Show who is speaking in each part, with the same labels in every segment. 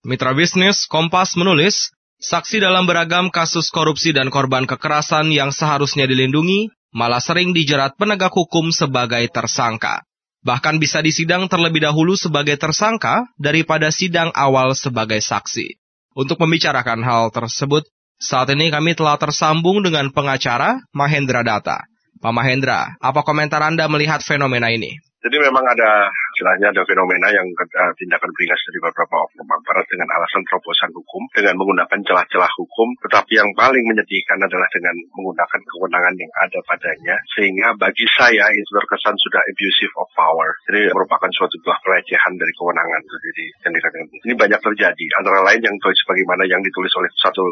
Speaker 1: Mitra bisnis Kompas menulis, saksi dalam beragam kasus korupsi dan korban kekerasan yang seharusnya dilindungi, malah sering dijerat penegak hukum sebagai tersangka. Bahkan bisa disidang terlebih dahulu sebagai tersangka daripada sidang awal sebagai saksi. Untuk membicarakan hal tersebut, saat ini kami telah tersambung dengan pengacara Mahendra Data. Pak Mahendra, apa komentar Anda melihat fenomena ini?
Speaker 2: Jadi memang ada istilahnya ada fenomena yang uh, tindakan beringas dari beberapa oknum aparat dengan alasan terobosan hukum dengan menggunakan celah-celah hukum, tetapi yang paling menyedihkan adalah dengan menggunakan kewenangan yang ada padanya sehingga bagi saya itu terkesan sudah abusive of power. Jadi merupakan suatu buah pelecehan dari kewenangan. Jadi yang dikatakan ini banyak terjadi. Antara lain yang sebagaimana yang ditulis oleh satu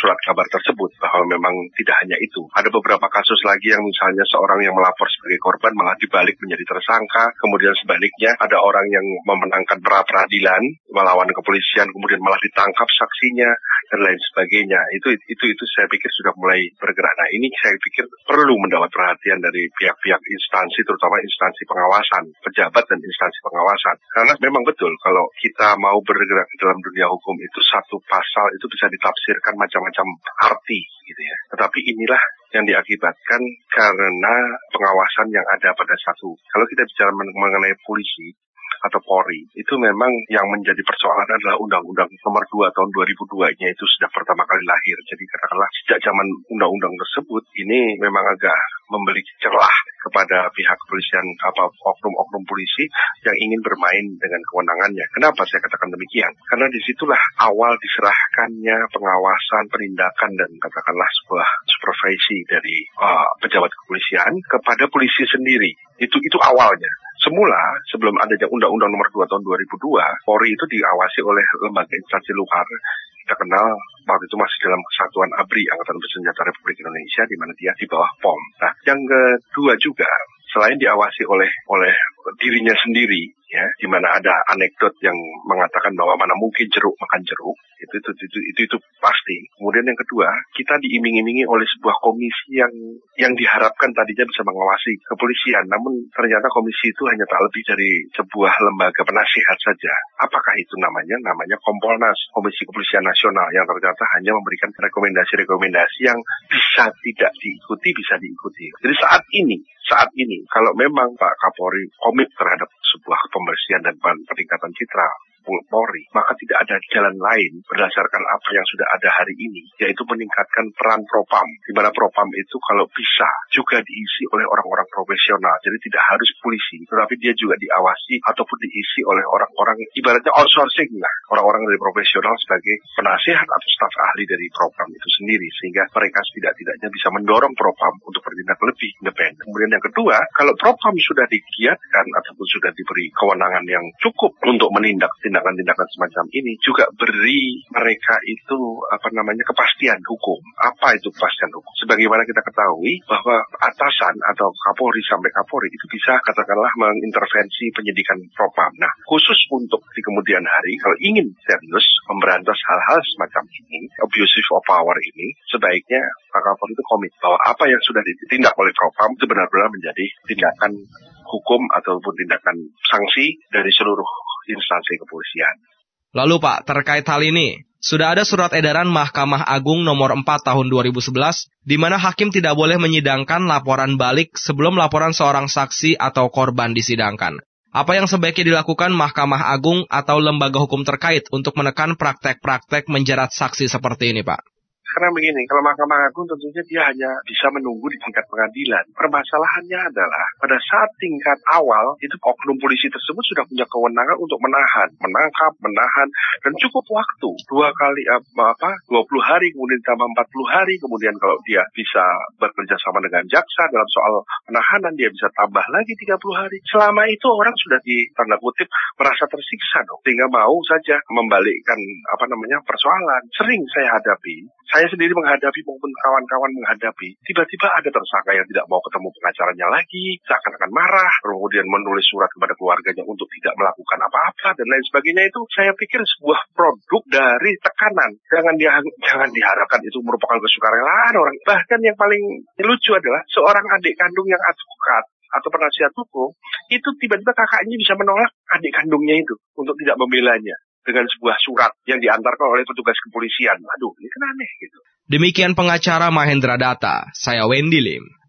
Speaker 2: surat kabar tersebut bahwa memang tidak hanya itu. Ada beberapa kasus lagi yang misalnya seorang yang melapor sebagai korban malah dibalik menjadi tersangka, kemudian sebaliknya ada orang yang memenangkan pra peradilan melawan kepolisian, kemudian malah ditangkap saksinya dan lain sebagainya. Itu itu itu saya pikir sudah mulai bergerak. Nah ini saya pikir perlu mendapat perhatian dari pihak-pihak instansi, terutama instansi pengawasan, pejabat dan instansi pengawasan. Karena memang betul kalau kita mau bergerak di dalam dunia hukum itu satu pasal itu bisa ditafsirkan macam-macam arti gitu ya. Tetapi inilah yang diakibatkan karena pengawasan yang ada pada satu. Kalau kita bicara mengenai polisi, atau Polri itu memang yang menjadi persoalan adalah Undang-Undang Nomor 2 tahun 2002 nya itu sudah pertama kali lahir. Jadi katakanlah sejak zaman undang-undang tersebut ini memang agak memberi celah kepada pihak kepolisian apa oknum-oknum polisi yang ingin bermain dengan kewenangannya. Kenapa saya katakan demikian? Karena di situlah awal diserahkannya pengawasan, penindakan dan katakanlah sebuah supervisi dari uh, pejabat kepolisian kepada polisi sendiri. Itu itu awalnya. Semula sebelum adanya Undang-Undang Nomor 2 tahun 2002, Polri itu diawasi oleh lembaga instansi luar kita kenal waktu itu masih dalam kesatuan ABRI Angkatan Bersenjata Republik Indonesia di mana dia di bawah POM. Nah, yang kedua juga selain diawasi oleh oleh dirinya sendiri ya di mana ada anekdot yang mengatakan bahwa mana mungkin jeruk makan jeruk itu itu itu itu, itu pasti. Kemudian yang kedua kita diiming-imingi oleh sebuah komisi yang yang diharapkan tadinya bisa mengawasi kepolisian namun ternyata komisi itu hanya tak lebih dari sebuah lembaga penasihat saja. Apakah itu namanya? Namanya Kompolnas Komisi Kepolisian Nasional yang ternyata hanya memberikan rekomendasi-rekomendasi yang bisa tidak diikuti bisa diikuti. Jadi saat ini saat ini kalau memang Pak Kapolri komit terhadap sebuah pembersihan dan peningkatan citra Polri, maka tidak ada jalan lain berdasarkan apa yang sudah ada hari ini, yaitu meningkatkan peran propam, di mana propam itu kalau bisa juga diisi oleh orang-orang profesional, jadi tidak harus polisi, tetapi dia juga diawasi ataupun diisi oleh orang-orang ibaratnya outsourcing lah, orang-orang dari profesional sebagai penasihat atau staf ahli dari propam itu sendiri, sehingga mereka setidak-tidaknya bisa mendorong propam untuk bertindak lebih independen. Kemudian yang kedua, kalau propam sudah digiatkan ataupun sudah diberi kewenangan yang cukup untuk menindak tindakan-tindakan semacam ini juga beri mereka itu apa namanya kepastian hukum. Apa itu kepastian hukum? Sebagaimana kita ketahui bahwa atasan atau Kapolri sampai Kapolri itu bisa katakanlah mengintervensi penyidikan propam. Nah, khusus untuk di kemudian hari kalau ingin serius memberantas hal-hal semacam ini, abusive of power ini, sebaiknya Pak Kapolri itu komit bahwa apa yang sudah ditindak oleh propam itu benar-benar menjadi tindakan hukum ataupun tindakan sanksi dari seluruh instansi kepolisian.
Speaker 1: Lalu Pak, terkait hal ini, sudah ada surat edaran Mahkamah Agung nomor 4 tahun 2011 di mana hakim tidak boleh menyidangkan laporan balik sebelum laporan seorang saksi atau korban disidangkan. Apa yang sebaiknya dilakukan Mahkamah Agung atau lembaga hukum terkait untuk menekan praktek-praktek menjerat saksi seperti ini, Pak?
Speaker 2: Karena begini, kalau Mahkamah Agung tentunya dia hanya bisa menunggu di tingkat pengadilan. Permasalahannya adalah pada saat tingkat awal itu oknum polisi tersebut sudah punya kewenangan untuk menahan, menangkap, menahan dan cukup waktu dua kali apa 20 hari kemudian tambah 40 hari kemudian kalau dia bisa bekerja sama dengan jaksa dalam soal penahanan dia bisa tambah lagi 30 hari. Selama itu orang sudah di tanda kutip merasa tersiksa dong sehingga mau saja membalikkan apa namanya persoalan. Sering saya hadapi saya sendiri menghadapi maupun kawan-kawan menghadapi, tiba-tiba ada tersangka yang tidak mau ketemu pengacaranya lagi, seakan-akan marah, kemudian menulis surat kepada keluarganya untuk tidak melakukan apa-apa dan lain sebagainya itu saya pikir sebuah produk dari tekanan. Jangan dia jangan diharapkan itu merupakan kesukarelaan orang. Bahkan yang paling lucu adalah seorang adik kandung yang advokat atau penasihat hukum itu tiba-tiba kakaknya bisa menolak adik kandungnya itu untuk tidak membelanya. Dengan sebuah surat yang diantarkan oleh petugas kepolisian. Aduh, ini kan aneh gitu.
Speaker 1: Demikian pengacara Mahendra Data, saya Wendy Lim.